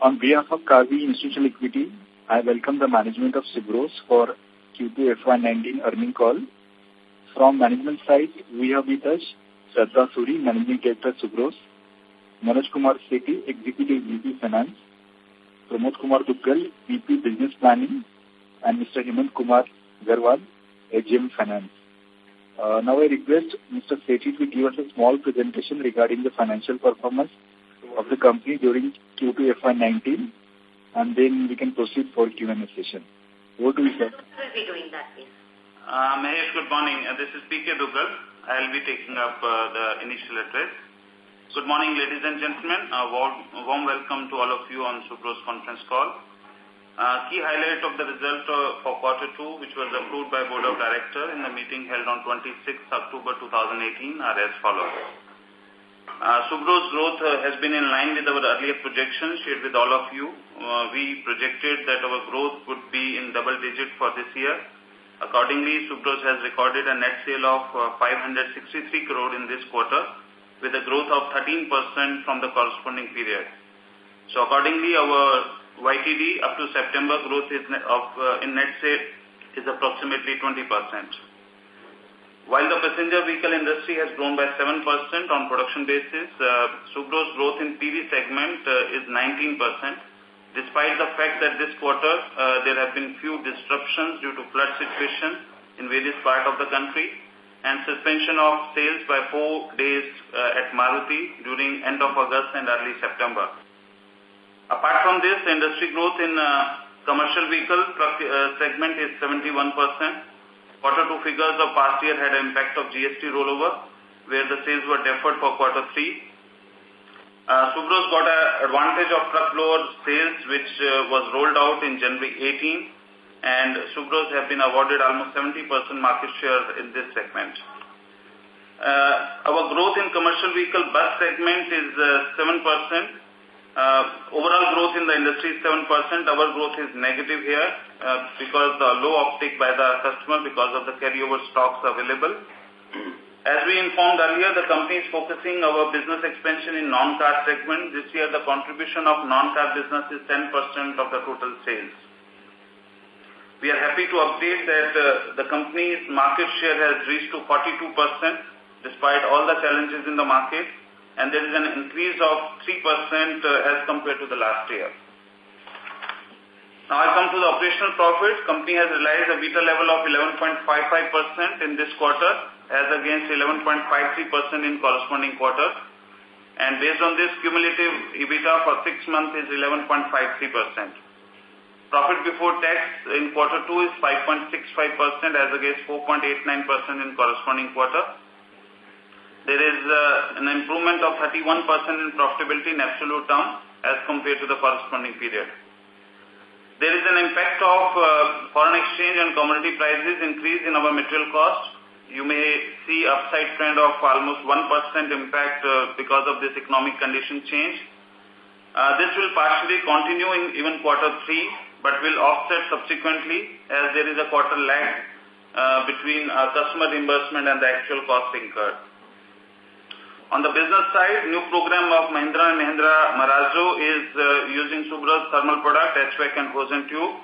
On behalf of Karvy Institutional Equity, I welcome the management of Subros for Q2 FY19 earning call. From management side, we have with us Shraddha Suri, Managing Director, Subros, Manoj Kumar Sethi, Executive VP Finance, Pramod Kumar Duggal, VP Business Planning, and Mr. Hemant Kumar Garwal, AGM Finance. Uh, now I request Mr. Sethi to give us a small presentation regarding the financial performance of the company during Q2 FY19 and then we can proceed for Q&A session. Over to you, sir. will be doing that, please. Uh, Mahesh, good morning. Uh, this is P.K. Duggal. I'll be taking up uh, the initial address. Good morning, ladies and gentlemen. A warm, warm welcome to all of you on Subros conference call. Uh, key highlight of the result uh, for quarter two, which was approved by Board of Directors in the meeting held on 26 October 2018, are as follows. Uh, Subro's growth uh, has been in line with our earlier projections shared with all of you. Uh, we projected that our growth would be in double digit for this year. Accordingly, Subros has recorded a net sale of uh, 563 crore in this quarter with a growth of 13% from the corresponding period. So accordingly, our YTD up to September growth is of uh, in net sale is approximately 20%. While the passenger vehicle industry has grown by 7% on production basis, uh, Subro's growth in PV segment uh, is 19%, despite the fact that this quarter uh, there have been few disruptions due to flood situation in various parts of the country and suspension of sales by four days uh, at Maruti during end of August and early September. Apart from this, industry growth in uh, commercial vehicle truck uh, segment is 71%. Quarter two figures of past year had an impact of GST rollover, where the sales were deferred for quarter three. Uh, Subros got an advantage of truck blower sales, which uh, was rolled out in January 18, and Subros have been awarded almost 70% market share in this segment. Uh, our growth in commercial vehicle bus segment is uh, 7%. Uh, overall growth in the industry is 7%. Our growth is negative here uh, because the low uptake by the customer because of the carryover stocks available. As we informed earlier, the company is focusing our business expansion in non-car segment. This year, the contribution of non-car business is 10% of the total sales. We are happy to update that uh, the company's market share has reached to 42% despite all the challenges in the market and there is an increase of 3% uh, as compared to the last year. Now I come to the operational profit. Company has realized EBITDA level of 11.55% in this quarter as against 11.53% in corresponding quarter. And based on this, cumulative EBITDA for six months is 11.53%. Profit before tax in quarter two is 5.65% as against 4.89% in corresponding quarter there is uh, an improvement of 31% in profitability in absolute terms as compared to the corresponding period. There is an impact of uh, foreign exchange and commodity prices increase in our material cost. You may see upside trend of almost 1% impact uh, because of this economic condition change. Uh, this will partially continue in even quarter three, but will offset subsequently as there is a quarter lag uh, between uh, customer reimbursement and the actual cost incurred. On the business side, new program of Mahindra and Mahindra Marazzo is uh, using Subros thermal product, HVAC and hose tube.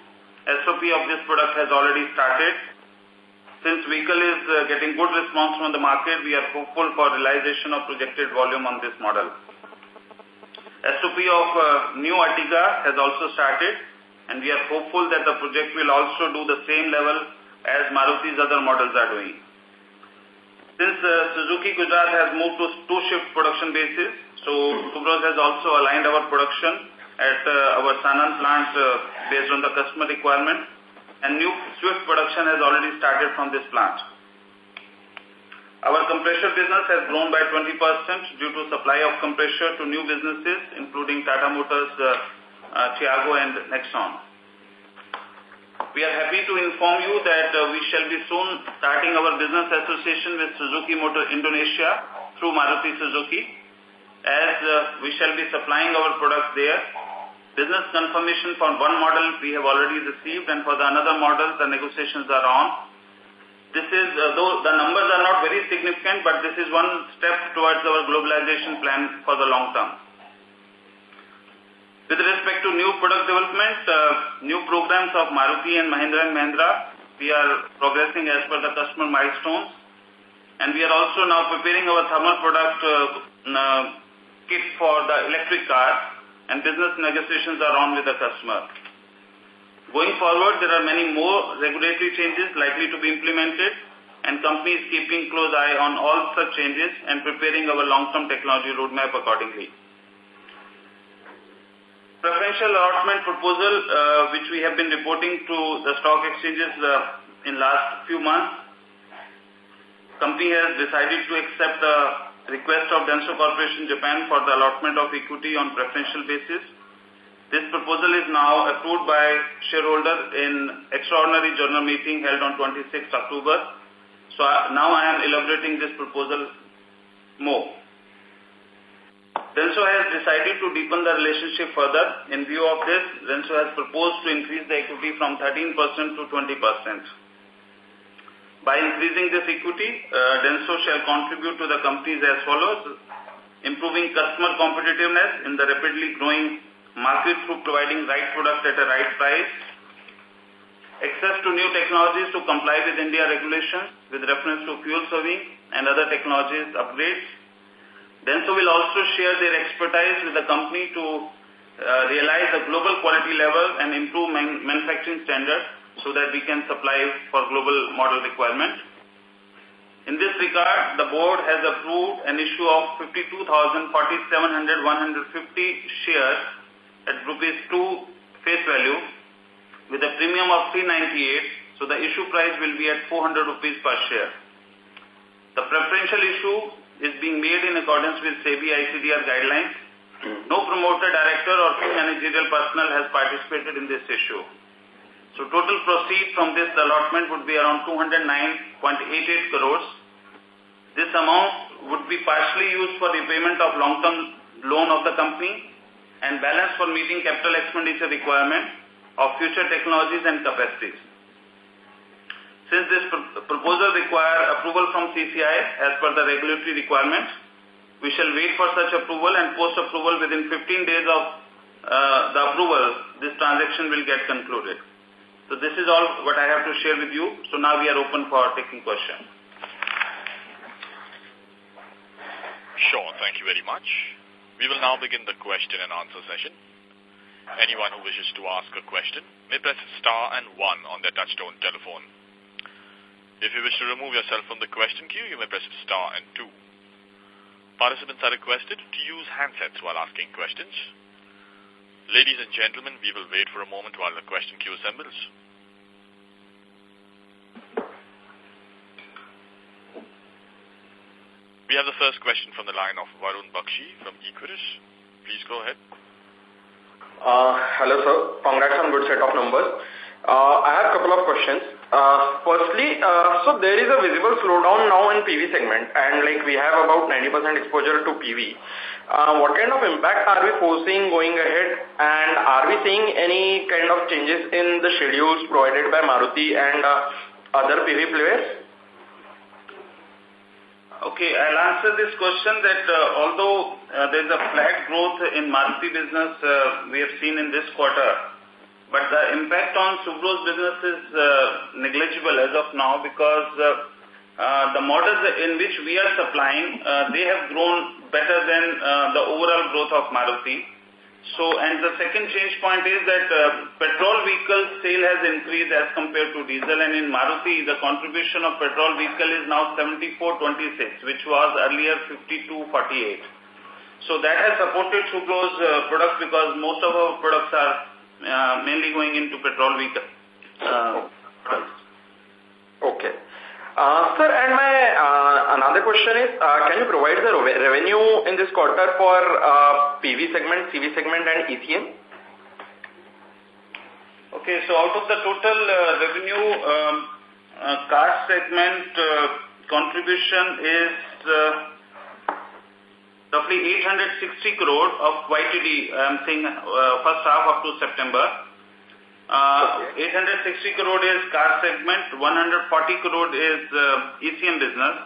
SOP of this product has already started. Since vehicle is uh, getting good response from the market, we are hopeful for realization of projected volume on this model. SOP of uh, new Ertiga has also started and we are hopeful that the project will also do the same level as Maruti's other models are doing. Since uh, Suzuki Gujarat has moved to two-shift production basis, so Subros has also aligned our production at uh, our Sanand plant uh, based on the customer requirement and new Swift production has already started from this plant. Our compressor business has grown by 20% due to supply of compressor to new businesses including Tata Motors, uh, uh, Tiago and Nexon. We are happy to inform you that uh, we shall be soon starting our business association with Suzuki Motor Indonesia through Maruti Suzuki as uh, we shall be supplying our products there. Business confirmation for one model we have already received and for the another model the negotiations are on. This is, uh, though the numbers are not very significant, but this is one step towards our globalization plan for the long term. With respect to new product development, uh, new programs of Maruti and Mahindra and Mahindra, we are progressing as per the customer milestones. And we are also now preparing our thermal product uh, kit for the electric car and business negotiations are on with the customer. Going forward, there are many more regulatory changes likely to be implemented and companies keeping close eye on all such changes and preparing our long-term technology roadmap accordingly. Preferential allotment proposal, uh, which we have been reporting to the stock exchanges uh, in last few months, company has decided to accept the request of Denso Corporation Japan for the allotment of equity on preferential basis. This proposal is now approved by shareholder in extraordinary general meeting held on 26 October so now I am elaborating this proposal more. Denso has decided to deepen the relationship further. In view of this, Denso has proposed to increase the equity from 13% to 20%. By increasing this equity, uh, Denso shall contribute to the companies as follows. Improving customer competitiveness in the rapidly growing market through providing right product at a right price, access to new technologies to comply with India regulations with reference to fuel saving and other technologies upgrades. Denso will also share their expertise with the company to uh, realize the global quality level and improve man manufacturing standards so that we can supply for global model requirement. In this regard, the board has approved an issue of 52,000 shares at rupees 2 face value with a premium of 398, so the issue price will be at 400 rupees per share. The preferential issue is being made in accordance with SEBI ICDR guidelines. Mm-hmm. No promoter, director or key managerial personnel has participated in this issue. So total proceeds from this allotment would be around 209.88 crores. This amount would be partially used for repayment of long-term loan of the company and balance for meeting capital expenditure requirement of future technologies and capacities. Since this pr proposal require approval from CCI as per the regulatory requirements, we shall wait for such approval and post-approval within 15 days of uh, the approval, this transaction will get concluded. So this is all what I have to share with you. So now we are open for taking questions. Sure, thank you very much. We will now begin the question and answer session. Anyone who wishes to ask a question may press star and one on their touchtone telephone. If you wish to remove yourself from the question queue, you may press star and two. Participants are requested to use handsets while asking questions. Ladies and gentlemen, we will wait for a moment while the question queue assembles. We have the first question from the line of Varun Bakshi from Equirus. Please go ahead. Uh, hello, sir. Congrats on good set of numbers. Uh, I have a couple of questions. Uh, firstly, uh, so there is a visible slowdown now in PV segment and like we have about 90% exposure to PV. Uh, what kind of impact are we foreseeing going ahead and are we seeing any kind of changes in the schedules provided by Maruti and uh, other PV players? Okay, I'll answer this question that uh, although uh, there's a flat growth in Maruti business uh, we have seen in this quarter, but the impact on Subro's business is uh, negligible as of now because uh, uh, the models in which we are supplying, they have grown better than the overall growth of Maruti. So, and the second change point is that uh, petrol vehicle sale has increased as compared to diesel and in Maruti the contribution of petrol vehicle is now 74-26 which was earlier 52-48. So that has supported Subro's uh, products because most of our products are mainly going into petrol vehicle uh. Okay. Uh, sir, and my uh, another question is, uh, can you provide the revenue in this quarter for uh, PV segment, CV segment and ECM? Okay, so out of the total uh, revenue, um, uh, car segment uh, contribution is uh, roughly 860 crore of YTD, I'm saying uh, first half up to September. Uh, 860 crore is car segment, 140 crore is uh, ECM business,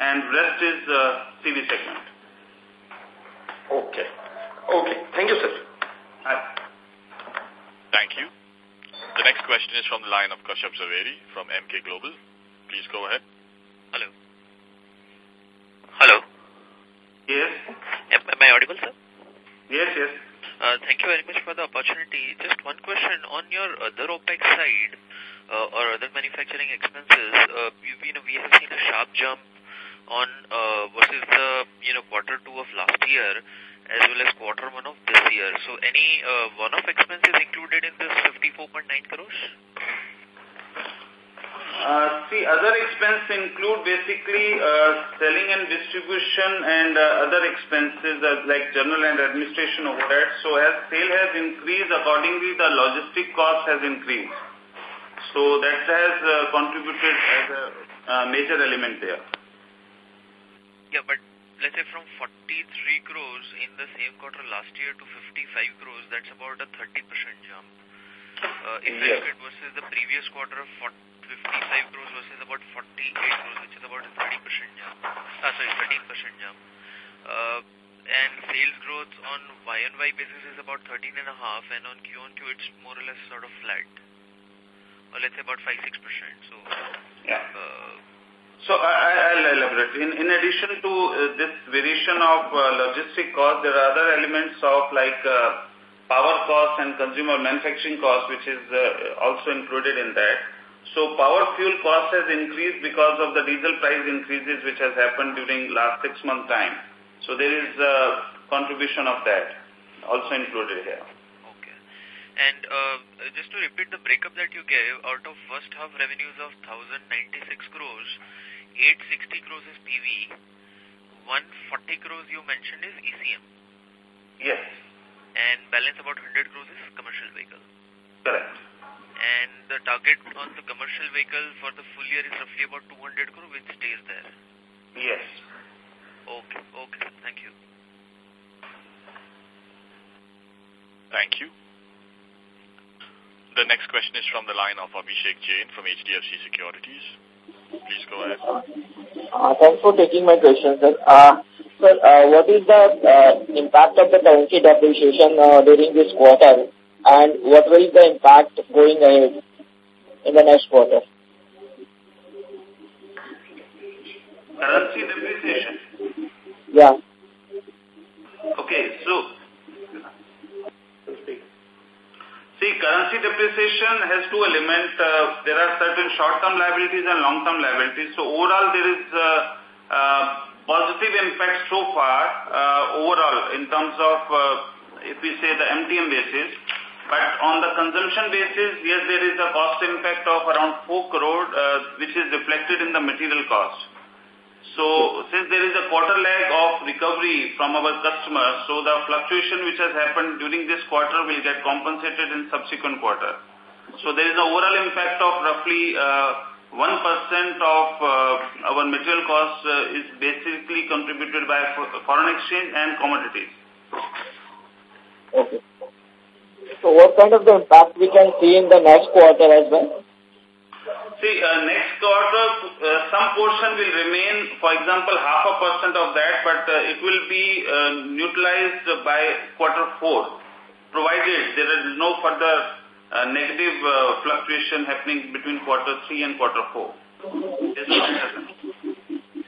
and rest is uh, CV segment. Okay. Okay. Thank you, sir. Hi. Thank you. The next question is from the line of Kashyap Zaveri from Emkay Global. Please go ahead. Hello. Hello. Yes. Am, am I audible, sir? Yes, yes. Uh, thank you very much for the opportunity. Just one question on your other OPEX side uh, or other manufacturing expenses. Uh, you, you know, we have seen a sharp jump on uh, versus the you know quarter two of last year as well as quarter one of this year. So any uh, one-off expenses included in this 54.9 crores? Uh, see, other expense include basically uh, selling and distribution and uh, other expenses uh, like general and administration overhead. So as sale has increased, accordingly the logistic cost has increased. So that has uh, contributed as a uh, major element there. Yeah, but let's say from 43 crores in the same quarter last year to 55 crores, that's about a 30% jump. Uh, if I look at versus the previous quarter of 40, 55 crores versus about 48 crores, which is about 30% jump. Uh, sorry, 13% jump. Uh, and sales growth on Y and Y basis is about 13 and a half, and on Q on Q it's more or less sort of flat. Or let's say about 5-6%. So, Yeah. uh, So I, I'll elaborate. In, in addition to uh, this variation of uh, logistic cost, there are other elements of like uh, power cost and consumer manufacturing cost, which is uh, also included in that. So power fuel cost has increased because of the diesel price increases which has happened during last six month time. So there is a contribution of that also included here. Okay. And uh, just to repeat the breakup that you gave, out of first half revenues of 1,096 crores, 860 crores is PV, 140 crores you mentioned is ECM, Yes, and balance about 100 crores is commercial vehicle. correct. And the target on the commercial vehicle for the full year is roughly about 200 crore, which stays there. Yes. Okay, okay, thank you. Thank you. The next question is from the line of Abhishek Jain from HDFC Securities. Please go ahead. Uh, thanks for taking my question, sir. Uh, sir, uh, what is the uh, impact of the currency depreciation uh, during this quarter, and what will be the impact going ahead in the next quarter? Currency depreciation. Yeah. Okay, so see, currency depreciation has two elements. Uh, there are certain short-term liabilities and long-term liabilities. So overall, there is uh, uh, positive impact so far uh, overall in terms of, uh, if we say the MTM basis. But on the consumption basis, yes, there is a cost impact of around 4 crore, uh, which is reflected in the material cost. So since there is a quarter lag of recovery from our customers, so the fluctuation which has happened during this quarter will get compensated in subsequent quarter. So there is an overall impact of roughly uh, 1% of uh, our material cost uh, is basically contributed by foreign exchange and commodities. Okay. So what kind of the impact we can see in the next quarter as well? See, uh, next quarter, uh, some portion will remain, for example, half a percent of that, but uh, it will be uh, neutralized by quarter four, provided there is no further uh, negative uh, fluctuation happening between quarter three and quarter four.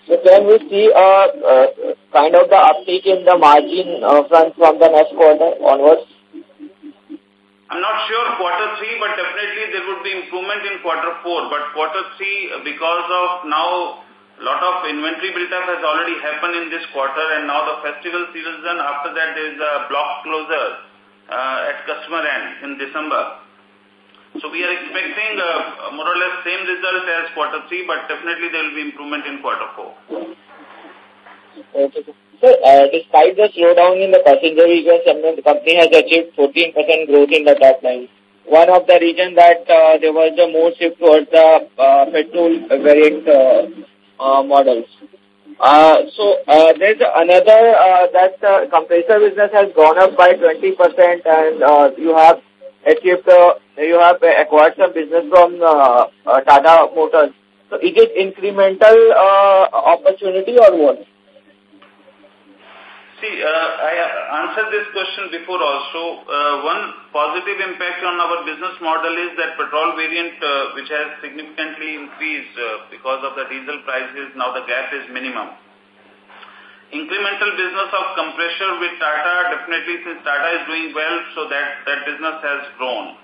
So can we see a uh, uh, kind of the uptick in the margin uh, front from the next quarter onwards? I'm not sure quarter three, but definitely there would be improvement in quarter four. But quarter three, because of now a lot of inventory build-up has already happened in this quarter and now the festival season, after that there is a block closure uh, at customer end in December. So we are expecting uh, more or less same result as quarter three, but definitely there will be improvement in quarter four. Okay. So, uh, despite the slowdown in the passenger vehicle segment, the company has achieved 14% growth in the top line. One of the reasons that uh, there was a more shift towards the uh, petrol variant uh, uh, models. Uh, so, uh, there's another uh, that uh, compressor business has gone up by 20% and uh, you have achieved, uh, you have acquired some business from uh, uh, Tata Motors. So, is it incremental uh, opportunity or what? See, uh, I answered this question before also. Uh, one positive impact on our business model is that petrol variant, uh, which has significantly increased uh, because of the diesel prices, now the gap is minimum. Incremental business of compressor with Tata, definitely since Tata is doing well, so that, that business has grown.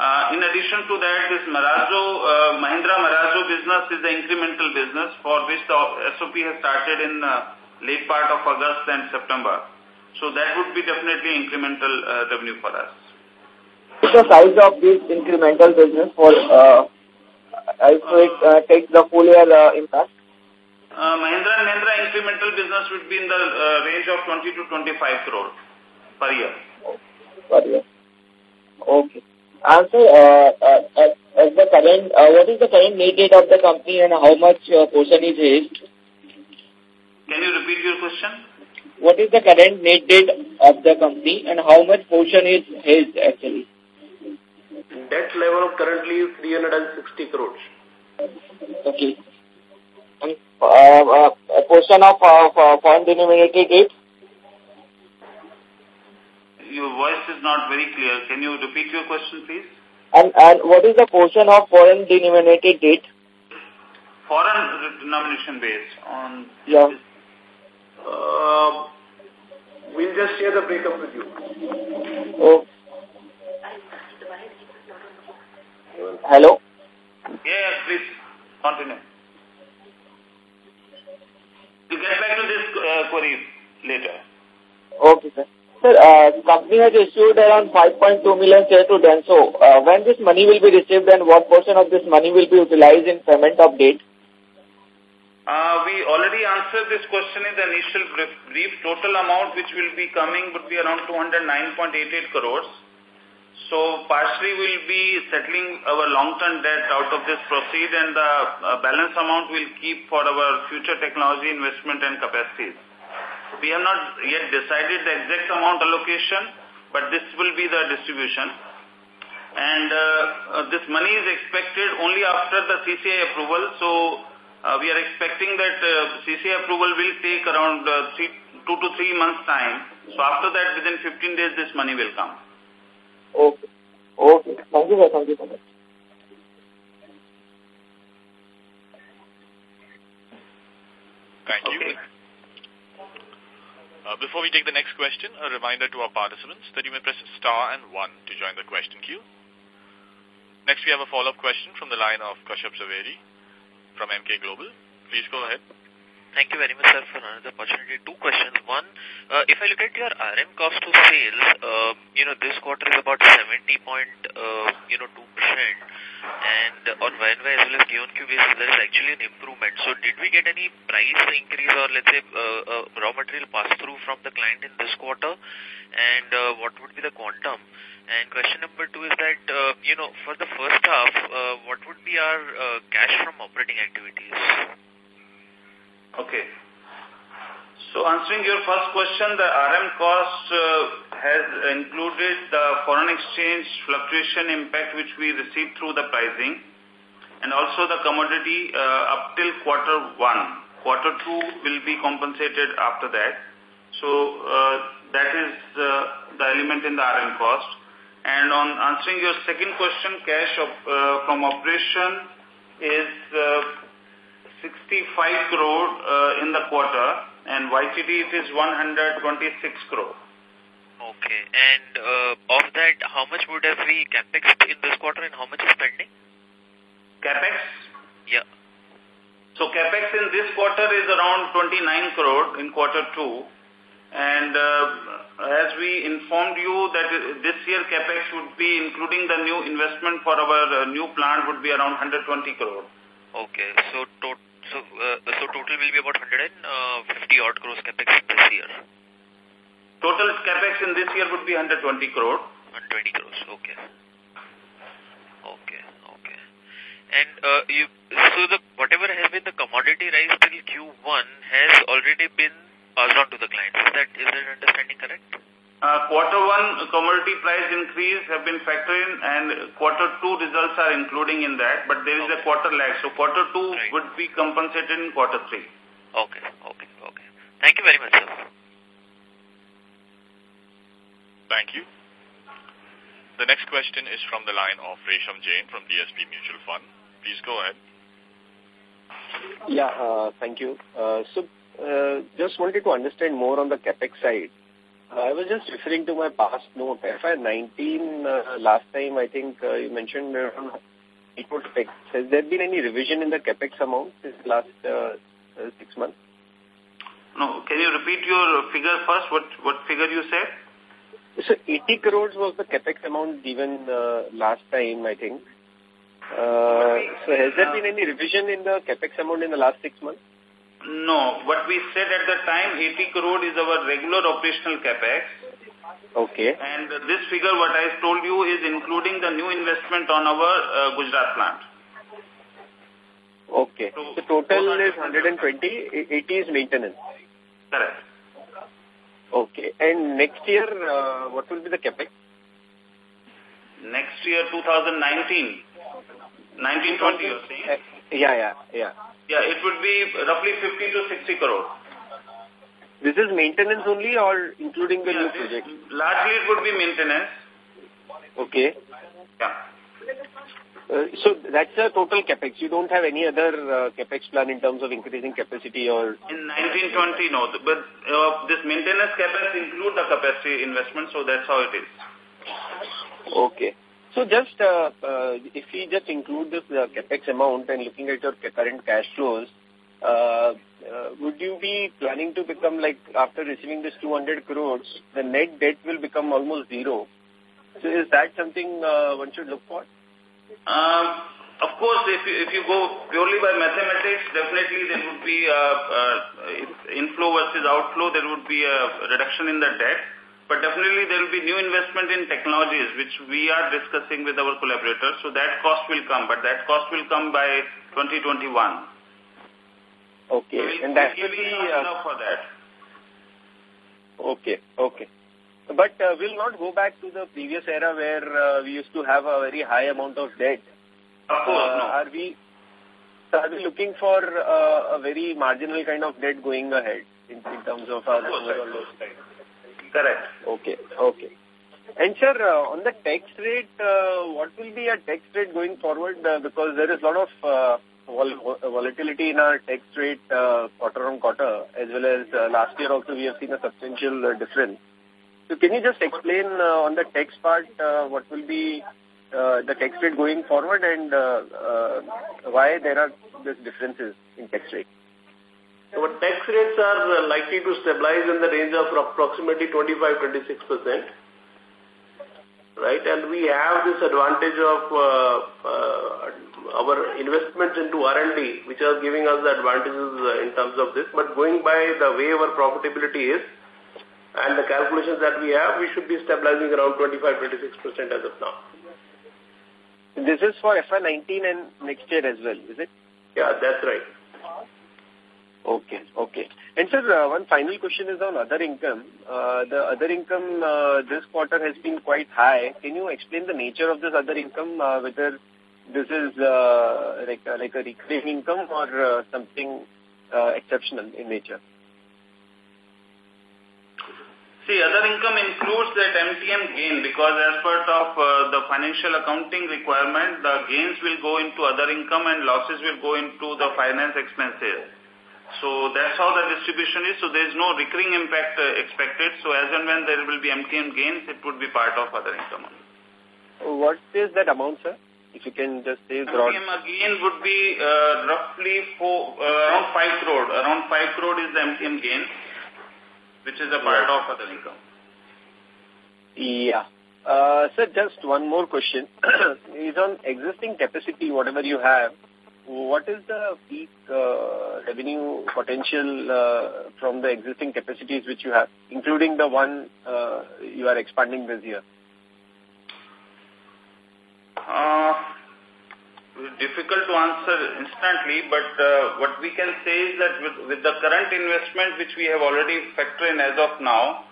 Uh, in addition to that, this Marazzo, uh, Mahindra Marazzo business is the incremental business for which the SOP has started in uh, late part of August and September. So that would be definitely incremental uh, revenue for us. What's the size of this incremental business for, uh, if it uh, takes the full year uh, impact? Uh, Mahindra and Mahindra incremental business would be in the uh, range of 20 to 25 crore per year. Per year. Okay. And so, uh, uh, at the current, uh, what is the current net date of the company and how much uh, portion is hedged? Can you repeat your question? What is the current net debt of the company and how much portion is hedged actually? Debt level of currently is 360 crores. Okay. And uh, uh, a portion of uh, foreign denominated debt? Your voice is not very clear. Can you repeat your question, please? And, and what is the portion of foreign denominated debt? Foreign denomination base on... Yeah. Uh, we'll just share the breakup with you. Oh. Hello? Yes, please. Continue. We'll get back to this uh, query later. Okay, sir. Sir, uh, the company has issued around 5.2 million shares to Denso. Uh, when this money will be received and what portion of this money will be utilized in payment of debt? Uh, we already answered this question in the initial brief, brief. Total amount which will be coming would be around 209.88 crores. So partially we'll be settling our long-term debt out of this proceed and the uh, balance amount will keep for our future technology investment and capacities. We have not yet decided the exact amount allocation, but this will be the distribution. And uh, uh, this money is expected only after the CCI approval. So uh, we are expecting that uh, CCI approval will take around uh, three, two to three months time. So after that, within 15 days, this money will come. Okay. Okay. Thank you, sir. Thank you so much. Thank you. Okay. Uh, before we take the next question, a reminder to our participants that you may press star and one to join the question queue. Next, we have a follow-up question from the line of Kashyap Zaveri from Emkay Global. Please go ahead. Thank you very much, sir, for another opportunity. Two questions. One, uh, if I look at your RM cost to sales, uh, you know, this quarter is about 70 point, uh, you know, 2%. And on YNY as well as Q on Q basis, there is actually an improvement. So did we get any price increase or, let's say, uh, uh, raw material pass-through from the client in this quarter? And uh, what would be the quantum? And question number two is that, uh, you know, for the first half, uh, what would be our uh, cash from operating activities? Okay. So answering your first question, the RM cost uh, has included the foreign exchange fluctuation impact which we received through the pricing and also the commodity uh, up till quarter one. Quarter two will be compensated after that. So uh, that is the element in the RM cost. And on answering your second question, cash of, uh, from operation is uh, 65 crore uh, in the quarter and YTD it is 126 crore. Okay. And uh, of that, how much would have we capex in this quarter and how much is pending? Capex? Yeah. So capex in this quarter is around 29 crore in quarter two. And uh, as we informed you that this year capex would be including the new investment for our uh, new plant would be around 120 crore. Okay. So, to so, uh, so total will be about 150 odd crores capex this year. Total capex in this year would be 120 crore. 120 crores. Okay. Okay. Okay. And uh, you, so the whatever has been the commodity rise till Q1 has already been passed on to the clients. Is that is that understanding correct? Uh, quarter one commodity price increase have been factored in and quarter two results are including in that, but there is okay. a quarter lag. So quarter two right. would be compensated in quarter three. Okay, okay, okay. Thank you very much, sir. Thank you. The next question is from the line of Resham Jain from DSP Mutual Fund. Please go ahead. Yeah, uh, thank you. Uh, so, uh, just wanted to understand more on the capex side. Uh, I was just referring to my past note. FY19, uh, last time I think uh, you mentioned around capex. Has there been any revision in the capex amount this last uh, uh, six months? No, can you repeat your figure first? What what figure you said? So 80 crores was the capex amount given uh, last time, I think. Uh, so has there been any revision in the capex amount in the last six months? No, what we said at the time, 80 crore is our regular operational capex. Okay. And this figure, what I told you, is including the new investment on our uh, Gujarat plant. Okay. So, the total is 120, 80 is maintenance. Correct. Okay. And next year, uh, what will be the capex? Next year, 2019. 1920, you're saying? Uh, yeah, yeah, yeah. Yeah, it would be roughly 50 to 60 crore. This is maintenance only or including the yeah, new project? Largely it would be maintenance. Okay. Yeah. Uh, so that's a total capex. You don't have any other uh, capex plan in terms of increasing capacity or... In 1920, no. But uh, this maintenance capex include the capacity investment, so that's how it is. Okay. So just, uh, uh, if we just include this uh, capex amount and looking at your current cash flows, uh, uh, would you be planning to become like, after receiving this 200 crores, the net debt will become almost zero. So is that something uh, one should look for? Um, of course, if you, if you go purely by mathematics, definitely there would be a, a inflow versus outflow, there would be a reduction in the debt. But definitely there will be new investment in technologies which we are discussing with our collaborators. So that cost will come, but that cost will come by 2021. Okay. So and that will be enough for that. Okay, okay. But uh, we'll not go back to the previous era where uh, we used to have a very high amount of debt. Of course, uh, no. Are we, are we looking for uh, a very marginal kind of debt going ahead in, in terms of our overall Correct. Okay, okay. And sir, uh, on the tax rate, uh, what will be a tax rate going forward? Uh, because there is a lot of uh, vol volatility in our tax rate uh, quarter on quarter, as well as uh, last year also we have seen a substantial uh, difference. So can you just explain uh, on the tax part uh, what will be uh, the tax rate going forward and uh, uh, why there are these differences in tax rate? Our tax rates are likely to stabilize in the range of approximately 25-26%. Right, and we have this advantage of uh, uh, our investments into R&D, which are giving us the advantages uh, in terms of this. But going by the way our profitability is and the calculations that we have, we should be stabilizing around 25-26% as of now. This is for FY19 and next year as well, is it? Yeah, that's right. Okay, okay. And sir, uh, one final question is on other income. Uh, the other income uh, this quarter has been quite high. Can you explain the nature of this other income, uh, whether this is uh, like, uh, like a recurring income or uh, something uh, exceptional in nature? See, other income includes that MTM gain because as part of uh, the financial accounting requirement, the gains will go into other income and losses will go into the finance expenses. So that's how the distribution is. So there is no recurring impact uh, expected. So as and when there will be MTM gains, it would be part of other income. What is that amount, sir? If you can just say broad. MTM again would be uh, roughly four, uh, around 5 crore. Around 5 crore is the MTM gain, which is a part of other income. Yeah. Uh, sir, just one more question. is on existing capacity, whatever you have, what is the peak uh, revenue potential uh, from the existing capacities which you have, including the one uh, you are expanding this year? Uh, difficult to answer instantly, but uh, what we can say is that with, with the current investment which we have already factored in as of now,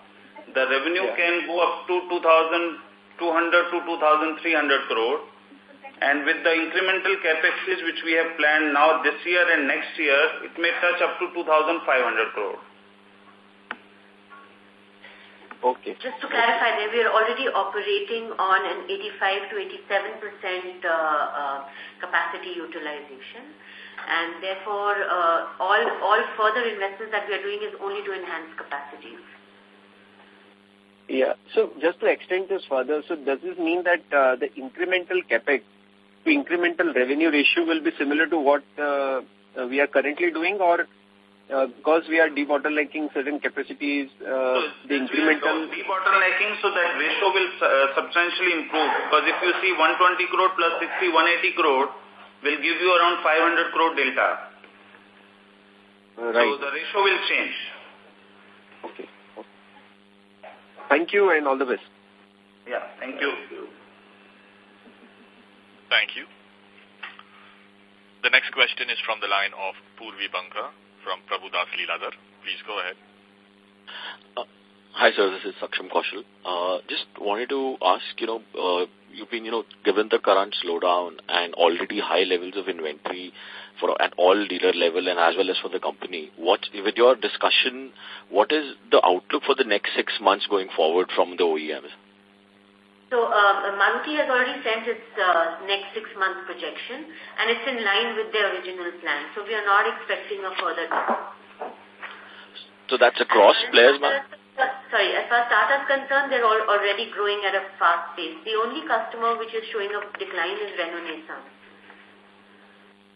the revenue yeah. can go up to 2,200 to 2,300 crore and with the incremental capexes which we have planned now this year and next year, it may touch up to 2,500 crore. Okay. Just to clarify there, we are already operating on an 85 to 87% uh, uh, capacity utilization. And therefore, uh, all, all further investments that we are doing is only to enhance capacities. Yeah. So just to extend this further, so does this mean that uh, the incremental capex to incremental revenue ratio will be similar to what uh, uh we are currently doing or uh, because we are debottlenecking certain capacities, uh, so the incremental... Debottlenecking, so that ratio will uh, substantially improve. Because if you see 120 crore plus 60, 180 crore will give you around 500 crore delta. Right. So the ratio will change. Okay. Thank you and all the best. Yeah, thank you. Thank you. The next question is from the line of Purvi Banka from Prabhudas Lilladher. Please go ahead. Uh, hi, sir. This is Saksham Kaushal. Uh, just wanted to ask, you know, uh, you've been, you know, given the current slowdown and already high levels of inventory for at all dealer level and as well as for the company, what, with your discussion, what is the outlook for the next six months going forward from the OEMs? So uh, Maruti has already sent its uh, next six month projection and it's in line with their original plan. So we are not expecting a further drop. So that's across players, ma'am? Sorry, as far as Tata is concerned, they're all already growing at a fast pace. The only customer which is showing a decline is Renault Nissan.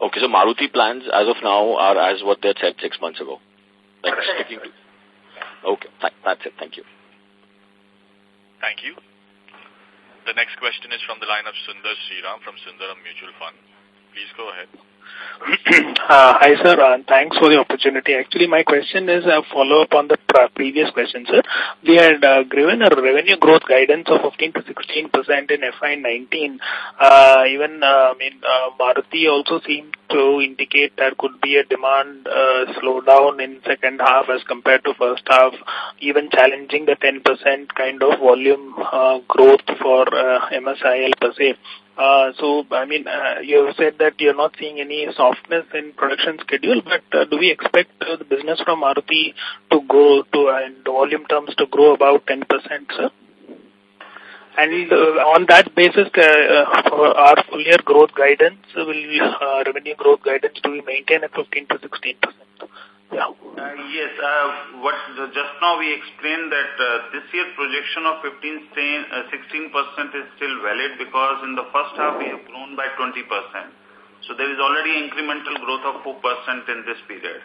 Okay, so Maruti plans as of now are as what they had said six months ago. Like sticking to. Okay, th that's it. Thank you. Thank you. The next question is from the line of Sundar Sriram from Sundaram Mutual Fund. Please go ahead. uh, hi, sir. Uh, thanks for the opportunity. Actually, my question is a follow-up on the previous question, sir. We had uh, given a revenue growth guidance of 15 to 16 percent in FY19. Uh, even, uh, I mean, uh, also seemed to indicate there could be a demand uh, slowdown in second half as compared to first half, even challenging the 10 percent kind of volume uh, growth for uh, MSIL per se. So, I mean, you have said that you're not seeing any softness in production schedule, but do we expect the business from Maruti to grow to, in volume terms, to grow about 10%, sir? And uh, on that basis, uh, our full year growth guidance, will uh, revenue growth guidance, to be maintained at 15 to 16%? Yeah. Uh, yes, uh, what just now we explained that uh, this year projection of 15 16 percent is still valid because in the first half we have grown by 20 percent. So there is already incremental growth of 4 percent in this period.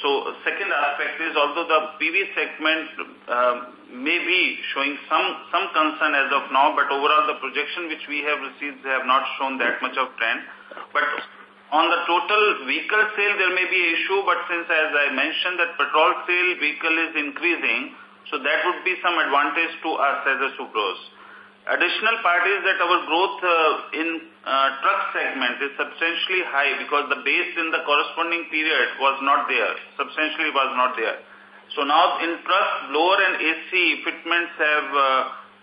So second aspect is although the PV segment uh, may be showing some some concern as of now, but overall the projection which we have received have not shown that much of trend. But on the total vehicle sale, there may be issue, but since, as I mentioned, that petrol sale vehicle is increasing, so that would be some advantage to us as a Subros. Additional part is that our growth uh, in uh, truck segment is substantially high because the base in the corresponding period was not there, substantially was not there. So now in truck, blower and AC fitments have uh,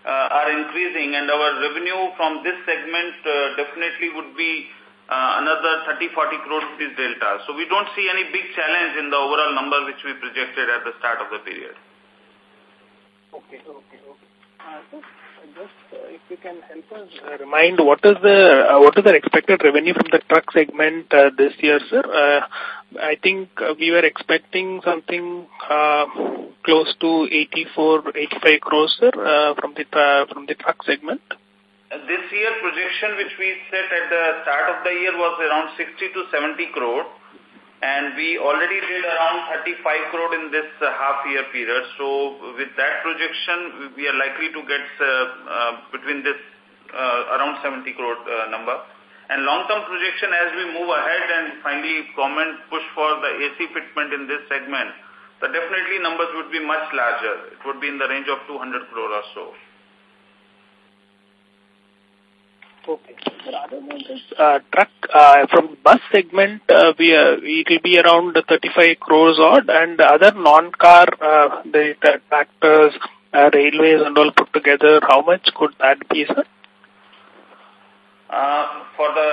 uh, are increasing and our revenue from this segment uh, definitely would be uh, another 30-40 crore rupees delta. So we don't see any big challenge in the overall number which we projected at the start of the period. Okay, okay, okay. Just if you can help us remind what is the uh, what is the expected revenue from the truck segment uh, this year, sir? Uh, I think we were expecting something close to 84, 85 crores, sir, from the from the truck segment. This year projection which we set at the start of the year was around 60 to 70 crore and we already did around 35 crore in this uh, half year period. So with that projection we are likely to get uh, uh, between this uh, around 70 crore uh, number. And long-term projection as we move ahead and finally comment push for the AC fitment in this segment, the definitely numbers would be much larger. It would be in the range of 200 crore or so. Okay. Rather than this uh, truck, uh, from bus segment, uh, we, uh, it will be around 35 crores odd, and other non-car, uh, the, tractors, uh, railways and all put together, how much could that be, sir? Uh, for the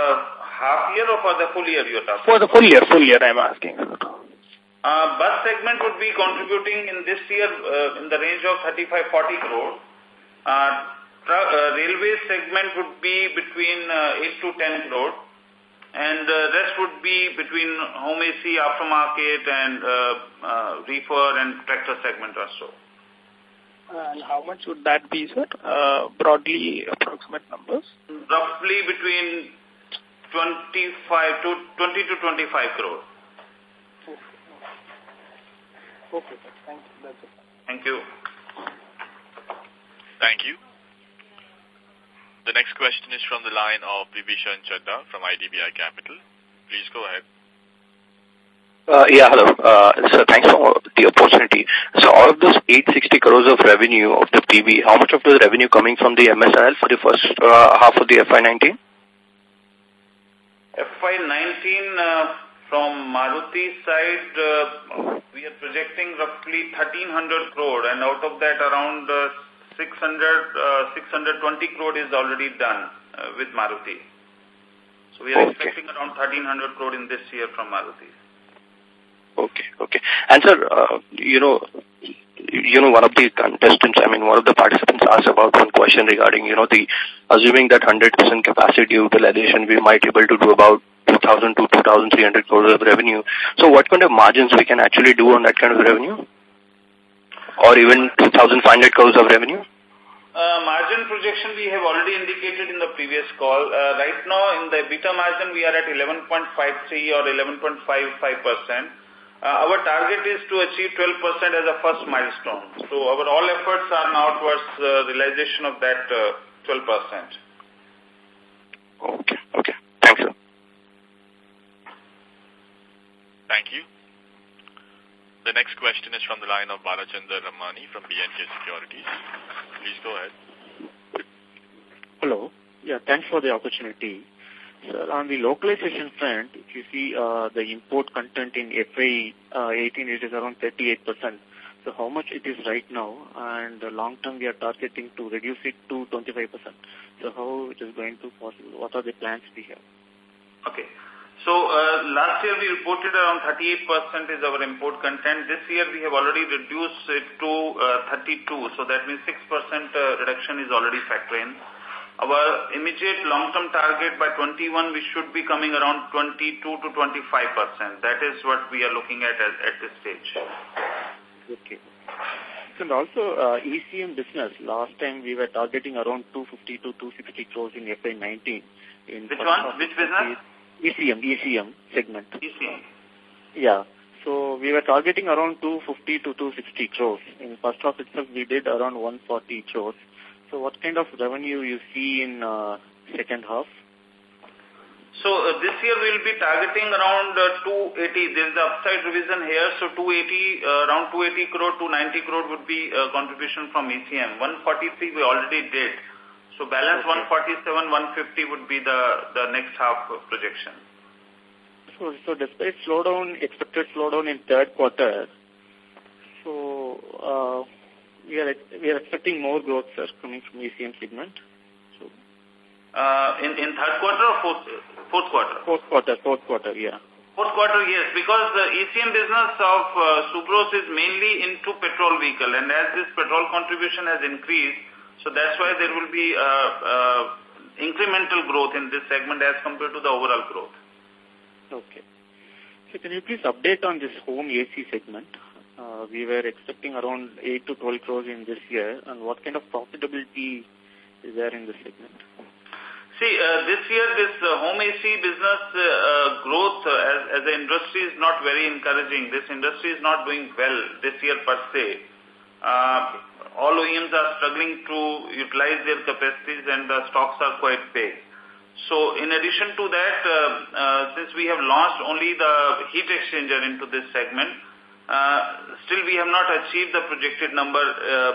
half year or for the full year you're talking? For the full year, full year I'm asking. Uh, bus segment would be contributing in this year uh, in the range of 35-40 crore. Uh, uh, railway segment would be between uh, 8 to 10 crore. And the uh, rest would be between home AC, aftermarket, and uh, uh, reefer and tractor segment also. And how much would that be, sir? Uh, broadly, approximate numbers? Roughly between 25 to 20 to 25 crore. Okay, sir. Thank you. That's it. Thank you. Thank you. The next question is from the line of Vibhishan Chadda from IDBI Capital. Please go ahead. Uh, yeah, hello. Uh, so thanks for the opportunity. So all of those 860 crores of revenue of the PV, how much of the revenue coming from the MSIL for the first uh, half of the FY19? FY19 uh, from Maruti side, uh, we are projecting roughly 1300 crore and out of that around uh, 600, 620 crore is already done with Maruti. So we are okay. expecting around 1300 crore in this year from Maruti. Okay, okay. And sir, uh, you know, you know, one of the contestants, I mean, one of the participants asked about one question regarding, you know, the, assuming that 100% capacity utilization, we might be able to do about 2,000 to 2,300 crores of revenue. So what kind of margins we can actually do on that kind of revenue? Or even 2,500 crores of revenue? Uh, margin projection we have already indicated in the previous call. Uh, right now in the EBITDA margin we are at 11.53 or 11.55%. Uh, our target is to achieve 12% as a first milestone. So our all efforts are now towards the realization of that uh, 12%. Okay, okay. Thanks, sir. Thank you. The next question is from the line of Balachandra Ramani from BNK Securities. Please go ahead. Hello. Yeah, thanks for the opportunity. Sir, on the localization front, if you see uh, the import content in FY uh, 18, it is around 38%. So how much it is right now? And uh, long term, we are targeting to reduce it to 25%. So how it is going to possible? What are the plans we have? Okay. So uh, last year we reported around 38% is our import content. This year we have already reduced it to uh, 32. So that means 6% uh, reduction is already factored in. Our immediate long-term target by 21, we should be coming around 22 to 25%. That is what we are looking at at, at this stage. Okay. And also uh, ECM business, last time we were targeting around 250 to 260 crores in FY19. In Which one? Which business? ECM, ECM segment. ECM. Yeah. So we were targeting around 250 to 260 crores. In first half itself, we did around 140 crores. So what kind of revenue you see in uh, second half? So uh, this year we will be targeting around uh, 280. There is the upside revision here. So 280, uh, around 280 crore to 90 crore would be uh, contribution from ECM. 143 we already did. So balance okay. 147, 150 would be the, the next half projection. So, so despite slowdown, expected slowdown in third quarter, so uh, we are we are expecting more growth, sir, coming from ECM segment. So, uh, in in third quarter or fourth fourth quarter? Fourth quarter, fourth quarter, yeah. Fourth quarter, yes, because the ECM business of uh, Subros is mainly into petrol vehicle, and as this petrol contribution has increased, so that's why there will be uh, uh, incremental growth in this segment as compared to the overall growth. Okay. So can you please update on this home AC segment? Uh, we were expecting around 8 to 12 crores in this year. And what kind of profitability is there in this segment? See, uh, this year this uh, home AC business uh, uh, growth uh, as, as the industry is not very encouraging. This industry is not doing well this year per se. Uh, all OEMs are struggling to utilize their capacities and the stocks are quite big. So in addition to that, uh, uh, since we have launched only the heat exchanger into this segment, uh, still we have not achieved the projected number uh,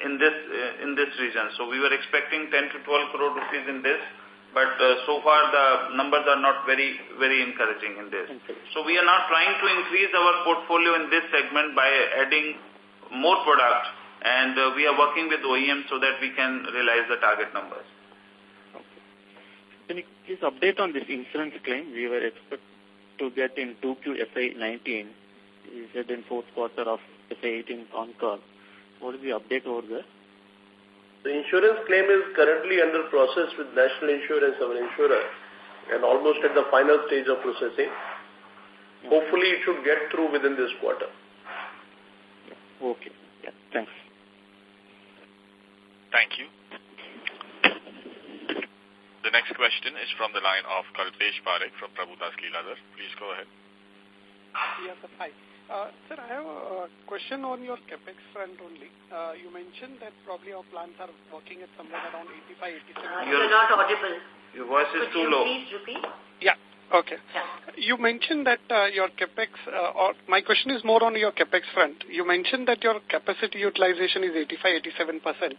in this uh, in this region. So we were expecting 10 to 12 crore rupees in this, but uh, so far the numbers are not very very encouraging in this. So we are now trying to increase our portfolio in this segment by adding more product, and uh, we are working with OEM so that we can realize the target numbers. Can you please update on this insurance claim we were expect to get in 2Q FY19? you said in fourth quarter of FY18 on call. What is the update over there? The insurance claim is currently under process with National Insurance, our insurer, and almost at the final stage of processing. Hopefully, it should get through within this quarter. Okay. Yeah. Thanks. Thank you. The next question is from the line of Kalpesh Parekh from Prabhudas Lilladher. Please go ahead. Yes, sir. Hi. Uh, sir, I have a question on your capex front only. Uh, you mentioned that probably our plants are working at somewhere around 85, 87. You're not audible. Your voice is Could too you low. please repeat? Yeah. Okay. Yeah. You mentioned that uh, your capex, uh, or my question is more on your capex front. You mentioned that your capacity utilization is 85, 87 percent,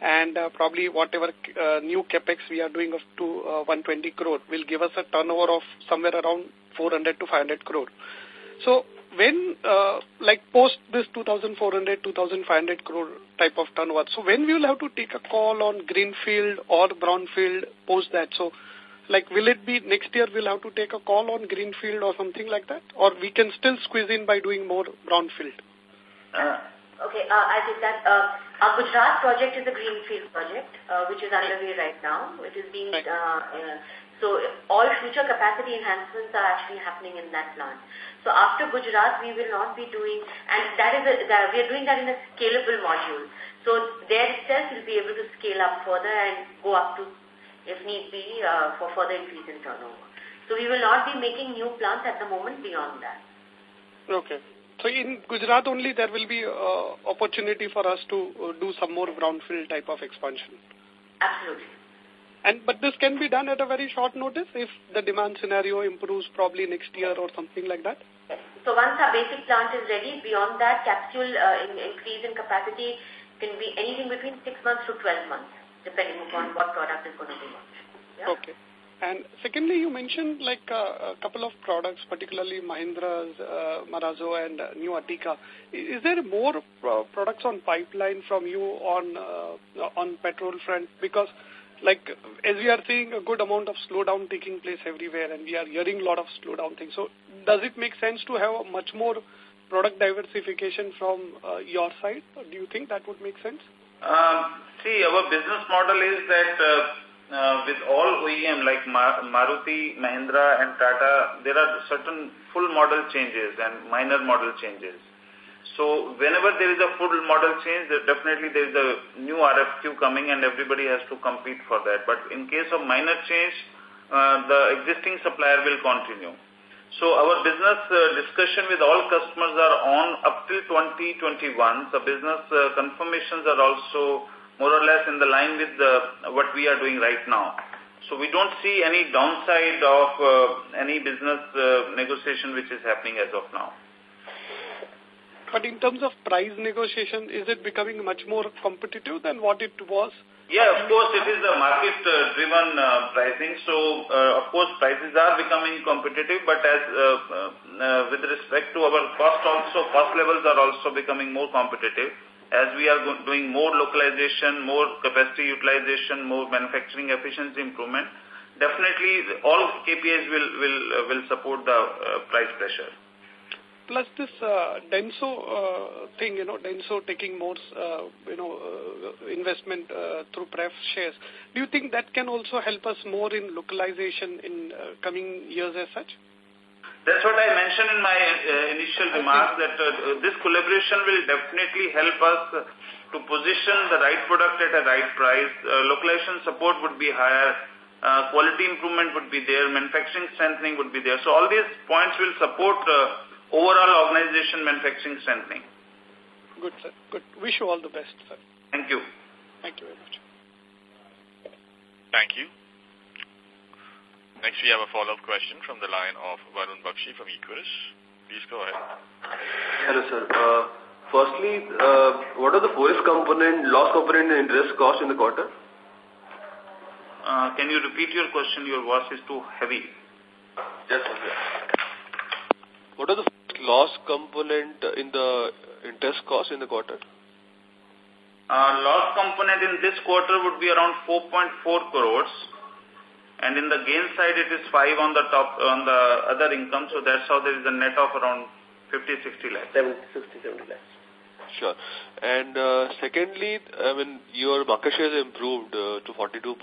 and uh, probably whatever uh, new capex we are doing of to uh, 120 crore will give us a turnover of somewhere around 400 to 500 crore. So when, uh, like post this 2,400, 2,500 crore type of turnover, so when we will have to take a call on greenfield or brownfield post that? So like, will it be next year we'll have to take a call on greenfield or something like that? Or we can still squeeze in by doing more brownfield? Okay, uh, I think that uh, our Gujarat project is a greenfield project, uh, which is underway right now. It is being, uh, uh, so all future capacity enhancements are actually happening in that plant. So after Gujarat, we will not be doing, and that is a, that we are doing that in a scalable module. So there itself we'll be able to scale up further and go up to, if need be, uh, for further increase in turnover. So we will not be making new plants at the moment beyond that. Okay. So in Gujarat only there will be uh, opportunity for us to uh, do some more brownfield type of expansion. Absolutely. And but this can be done at a very short notice if the demand scenario improves probably next year or something like that. Yes. So once our basic plant is ready, beyond that, capsule uh, in, increase in capacity can be anything between 6 months to 12 months, depending upon what product is going to be launched. Yeah? Okay. And secondly, you mentioned like uh, a couple of products, particularly Mahindra's uh, Marazzo and uh, new Ertiga. Is there more uh, products on pipeline from you on uh, on petrol front? Because like as we are seeing a good amount of slowdown taking place everywhere and we are hearing a lot of slowdown things. So does it make sense to have a much more product diversification from uh, your side? Or do you think that would make sense? Um, see, our business model is that uh, uh, with all OEM like Ma Maruti, Mahindra and Tata, there are certain full model changes and minor model changes. So whenever there is a full model change, there definitely there is a new RFQ coming and everybody has to compete for that. But in case of minor change, uh, the existing supplier will continue. So our business uh, discussion with all customers are on up till 2021. The business uh, confirmations are also more or less in the line with the, what we are doing right now. So we don't see any downside of uh, any business uh, negotiation which is happening as of now. But in terms of price negotiation, is it becoming much more competitive than what it was? Yeah, of course, it is a market-driven uh, uh, pricing. So, uh, of course, prices are becoming competitive, but as uh, uh, with respect to our cost also, cost levels are also becoming more competitive as we are doing more localization, more capacity utilization, more manufacturing efficiency improvement. Definitely, all KPIs will will uh, will support the uh, price pressure plus this uh, Denso uh, thing, you know, Denso taking more, you know, investment through pref shares. Do you think that can also help us more in localization in coming years as such? That's what I mentioned in my uh, initial remarks that uh, this collaboration will definitely help us to position the right product at a right price. Uh, localization support would be higher. Uh, quality improvement would be there. Manufacturing strengthening would be there. So all these points will support uh, overall organization manufacturing strengthening. Good, sir. Good. Wish you all the best, sir. Thank you. Thank you very much. Thank you. Next, we have a follow-up question from the line of Varun Bakshi from Equirus. Please go ahead. Hello, sir. Uh, firstly, uh, what are the forex component, loss component and interest cost in the quarter? Uh, can you repeat your question? Your voice is too heavy. Yes, sir. What are the loss component in the interest cost in the quarter? Uh, loss component in this quarter would be around 4.4 crores. And in the gain side, it is 5 on the top, on the other income. So that's how there is a net of around 50, 60 lakhs. 70, 60, 70 lakhs. Sure. And uh, secondly, I mean, your market share has improved uh, to 42%.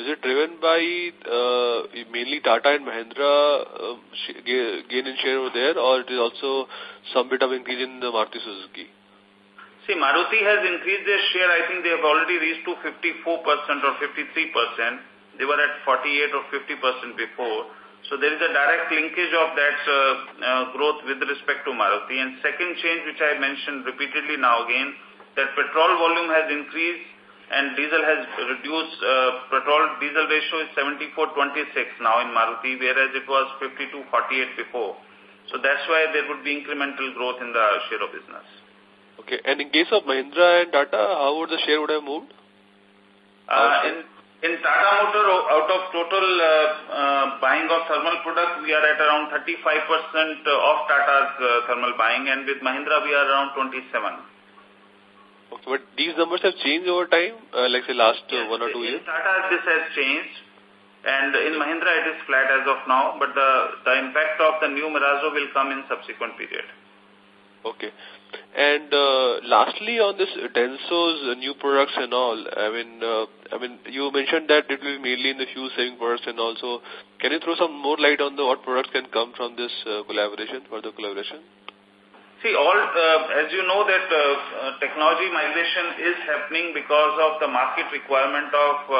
Is it driven by uh, mainly Tata and Mahindra uh, gain in share over there, or it is also some bit of increase in the Maruti Suzuki? See, Maruti has increased their share. I think they have already reached to 54% or 53%. They were at 48 or 50% before. So there is a direct linkage of that uh, uh, growth with respect to Maruti. And second change, which I mentioned repeatedly now again, that petrol volume has increased and diesel has reduced. Uh, petrol diesel ratio is 74-26 now in Maruti, whereas it was 52-48 before. So that's why there would be incremental growth in the share of business. Okay. And in case of Mahindra and Tata, how would the share would have moved? Uh, in in Tata Motor, out of total uh, uh, buying of thermal product, we are at around 35% of Tata's uh, thermal buying, and with Mahindra, we are around 27. Okay, but these numbers have changed over time, uh, like say last uh, one or two in years? Tata, this has changed, and in Mahindra, it is flat as of now, but the, the impact of the new Marazzo will come in subsequent period. Okay. And uh, lastly, on this Denso's new products and all, I mean, uh, I mean, you mentioned that it will be mainly in the fuel saving products and also, can you throw some more light on the what products can come from this uh, collaboration, further collaboration? See, all uh, as you know that uh, technology migration is happening because of the market requirement of uh,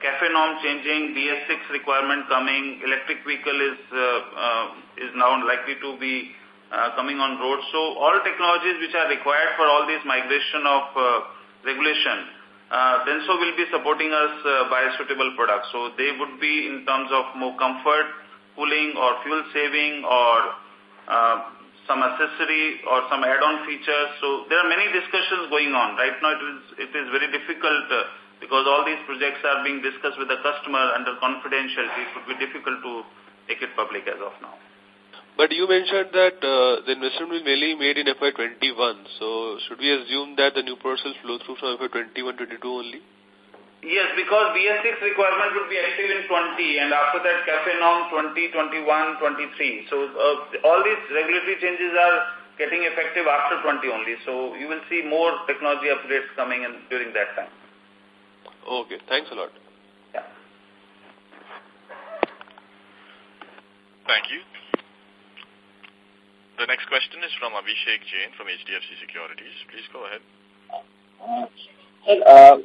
CAFE norm changing, BS6 requirement coming, electric vehicle is uh, uh, is now likely to be uh, coming on road. So all technologies which are required for all this migration of uh, regulation, uh, Denso will be supporting us uh, by suitable products. So they would be in terms of more comfort, cooling or fuel saving or uh, some accessory or some add-on features. So there are many discussions going on. Right now it is, it is very difficult uh, because all these projects are being discussed with the customer under confidentiality. It would be difficult to make it public as of now. But you mentioned that uh, the investment will mainly made in FY21. So should we assume that the new products will flow through from FY21-22 only? Yes, because BS6 requirement would be active in 20 and after that CAFE norm 20, 21, 23. So uh, all these regulatory changes are getting effective after 20 only. So you will see more technology upgrades coming in during that time. Okay, thanks a lot. Yeah. Thank you. The next question is from Abhishek Jain from HDFC Securities. Please go ahead. Uh,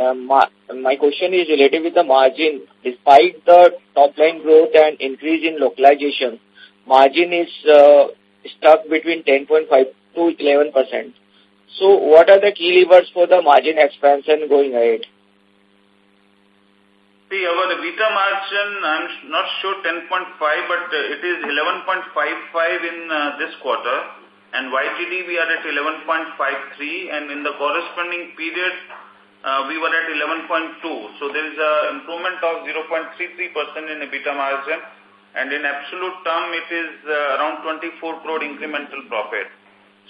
uh, my, my question is related with the margin. Despite the top line growth and increase in localization, margin is uh, stuck between 10.5 to 11%. So what are the key levers for the margin expansion going ahead? See, our EBITDA margin, I'm not sure 10.5, but it is 11.55 in uh, this quarter. And YTD, we are at 11.53. And in the corresponding period, uh, we were at 11.2. So there is an improvement of 0.33% in EBITDA margin. And in absolute term, it is uh, around 24 crore incremental profit.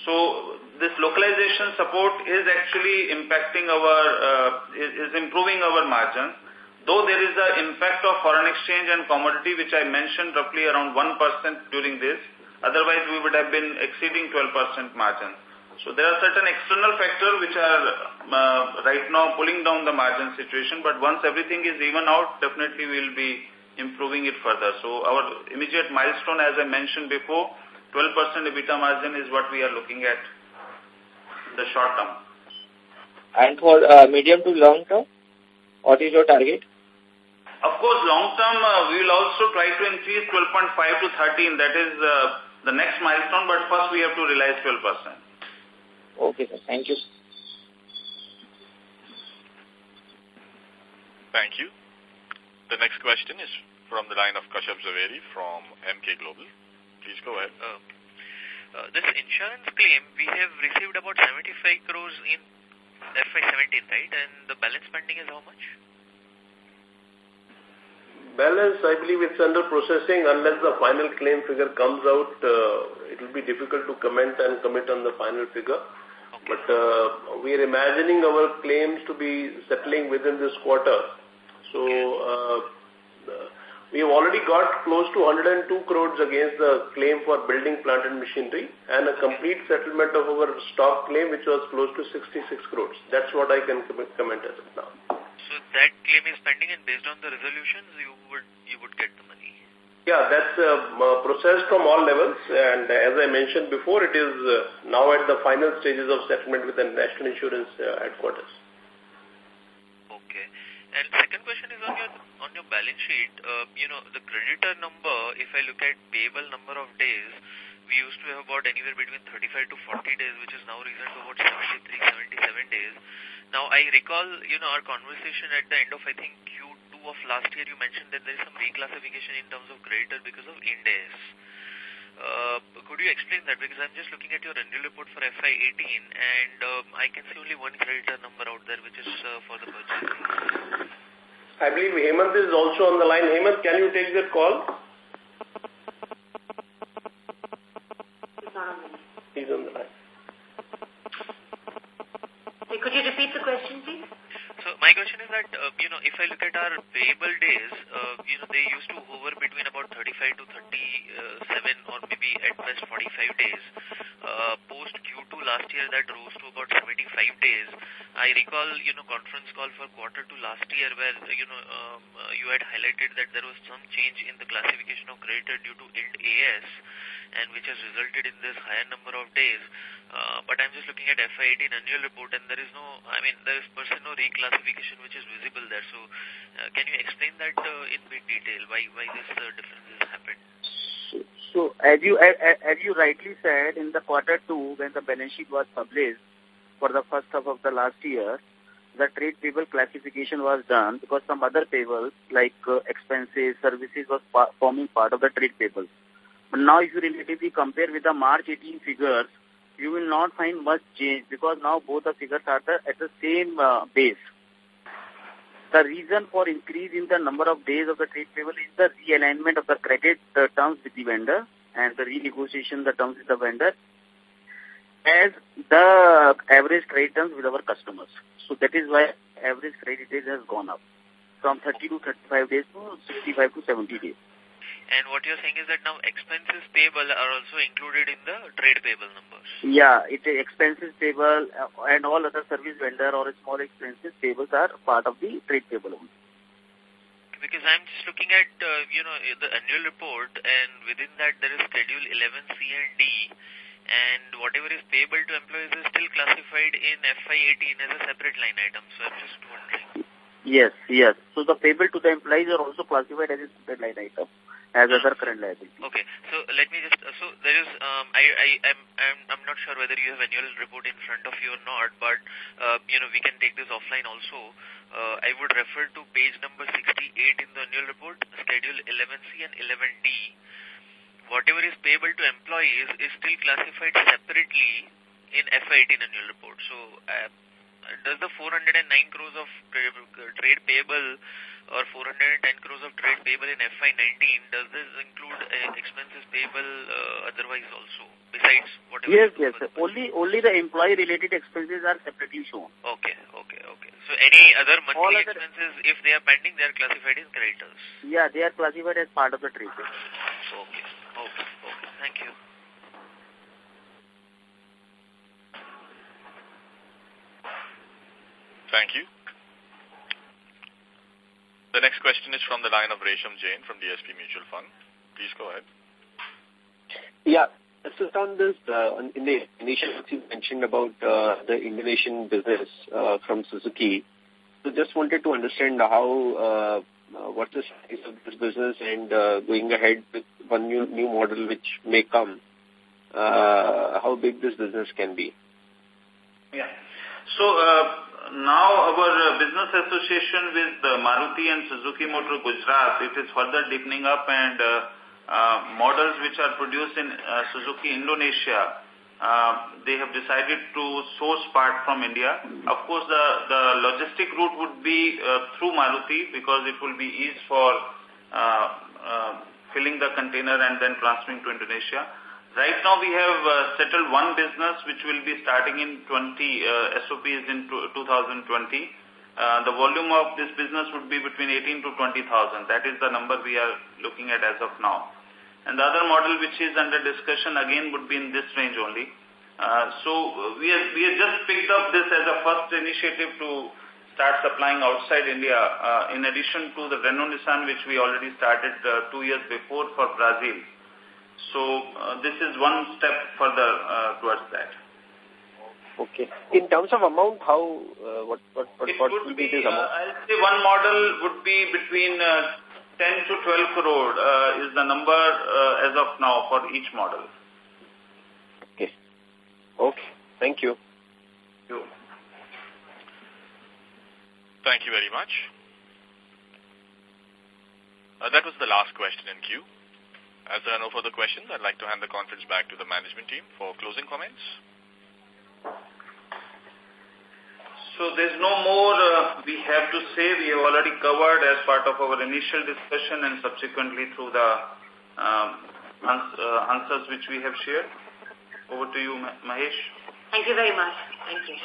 So this localization support is actually impacting our, uh, is, is improving our margins. Though there is an impact of foreign exchange and commodity, which I mentioned roughly around 1% during this, otherwise we would have been exceeding 12% margin. So there are certain external factors which are uh, right now pulling down the margin situation, but once everything is even out, definitely we will be improving it further. So our immediate milestone, as I mentioned before, 12% EBITDA margin is what we are looking at in the short term. And for uh, medium to long term, what is your target? Of course, long term, uh, we will also try to increase 12.5 to 13. That is uh, the next milestone, but first we have to realize 12%. Okay, sir. Thank you. Thank you. The next question is from the line of Kashyap Zaveri from Emkay Global. Please go ahead. Uh, uh, this insurance claim, we have received about 75 crores in FY17, right? And the balance pending is how much? Balance, I believe it's under processing. Unless the final claim figure comes out, uh, it will be difficult to comment and commit on the final figure. Okay. But uh, we are imagining our claims to be settling within this quarter. So uh, we have already got close to 102 crores against the claim for building plant and machinery and a complete settlement of our stock claim which was close to 66 crores. That's what I can comment as of now. So that claim is pending and based on the resolutions you would you would get the money? Yeah, that's uh, processed from all levels and as I mentioned before it is uh, now at the final stages of settlement with the National Insurance uh, headquarters. Okay. And second question is on your on your balance sheet. Uh, you know, the creditor number, if I look at payable number of days, we used to have about anywhere between 35 to 40 days, which is now risen to about 73, 77 days. Now, I recall, you know, our conversation at the end of, I think, Q2 of last year, you mentioned that there is some reclassification in terms of creditor because of Ind AS. Uh, could you explain that? Because I'm just looking at your annual report for FY18 and um, I can see only one creditor number out there which is uh, for the purchase. I believe Hemant is also on the line. Hemant, can you take that call? He's on the line. Could you repeat the question, please? So my question is that, uh, you know, if I look at our payable days, uh, you know, they used to hover between about 35 to 37 or maybe at best 45 days. Uh, post Q2 last year, that rose to about 75 days. I recall, you know, conference call for quarter two last year where, you know, um, uh, you had highlighted that there was some change in the classification of creditor due to AS and which has resulted in this higher number of days. Uh, but I'm just looking at FY18 annual report and there is no, I mean, there is per se no reclassification which is visible there. So uh, can you explain that uh, in bit detail, why, why this uh, difference has happened? So, as you as, you rightly said, in the quarter two, when the balance sheet was published for the first half of the last year, the trade payable classification was done because some other payables like uh, expenses, services was forming part of the trade payables. But now if you relatively compare with the March 18 figures, you will not find much change because now both the figures are the, at the same uh, base. The reason for increase in the number of days of the trade payable is the realignment of the credit uh, terms with the vendor and the renegotiation the terms with the vendor as the average credit terms with our customers. So that is why average credit days has gone up from 30 to 35 days to 65 to 70 days. And what you're saying is that now expenses payable are also included in the trade payable numbers. Yeah, it expenses payable uh, and all other service vendor or small expenses payables are part of the trade payable only. Because I'm just looking at, uh, you know, the annual report and within that there is schedule 11C and D and whatever is payable to employees is still classified in FY18 as a separate line item. So I'm just wondering. Yes, yes. So the payable to the employees are also classified as a separate line item as other current liability. Okay, so let me just, so there is, um, I, I, I'm, I'm, I'm not sure whether you have annual report in front of you or not, but, uh, you know, we can take this offline also. Uh, I would refer to page number 68 in the annual report, schedule 11C and 11D. Whatever is payable to employees is still classified separately in FY18 annual report. So, uh, does the 409 crores of trade payable or 410 crores of trade payable in FY19, does this include uh, expenses payable uh, otherwise also, besides whatever? Yes, yes. Only, only the employee-related expenses are separately shown. Okay, okay, okay. So any other monthly All expenses, other... if they are pending, they are classified as creditors? Yeah, they are classified as part of the trade payable. Okay, okay, okay. Thank you. Thank you. The next question is from the line of Resham Jain from DSP Mutual Fund. Please go ahead. Yeah. Just on this, uh, in the initial you mentioned about uh, the Indonesian business uh, from Suzuki. So just wanted to understand how, uh, uh, what's the size of this business and uh, going ahead with one new, new model which may come, uh, how big this business can be. Yeah. So, uh, now our uh, business association with uh, Maruti and Suzuki Motor Gujarat, it is further deepening up and uh, uh, models which are produced in uh, Suzuki Indonesia, uh, they have decided to source part from India. Of course, the, the logistic route would be through Maruti because it will be easy for filling the container and then transferring to Indonesia. Right now we have uh, settled one business which will be starting in 20 uh, SOPs in 2020 uh, the volume of this business would be between 18 to 20,000. That is the number we are looking at as of now. And the other model which is under discussion again would be in this range only. Uh, so we have, we have just picked up this as a first initiative to start supplying outside India uh, in addition to the Renault Nissan which we already started uh, two years before for Brazil. So uh, this is one step further uh, towards that. Okay. In terms of amount, how uh, what what what, it what would be be, this amount? uh, I'll say one model would be between uh, 10 to 12 crore uh, is the number uh, as of now for each model. Okay. Okay. Thank you. Thank you. Thank you very much. Uh, that was the last question in queue. As there are no further questions, I'd like to hand the conference back to the management team for closing comments. So there's no more uh, we have to say. We have already covered as part of our initial discussion and subsequently through the um, ans uh, answers which we have shared. Over to you, Ma Mahesh. Thank you very much. Thank you.